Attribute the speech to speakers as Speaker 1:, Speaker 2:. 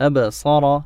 Speaker 1: أبصر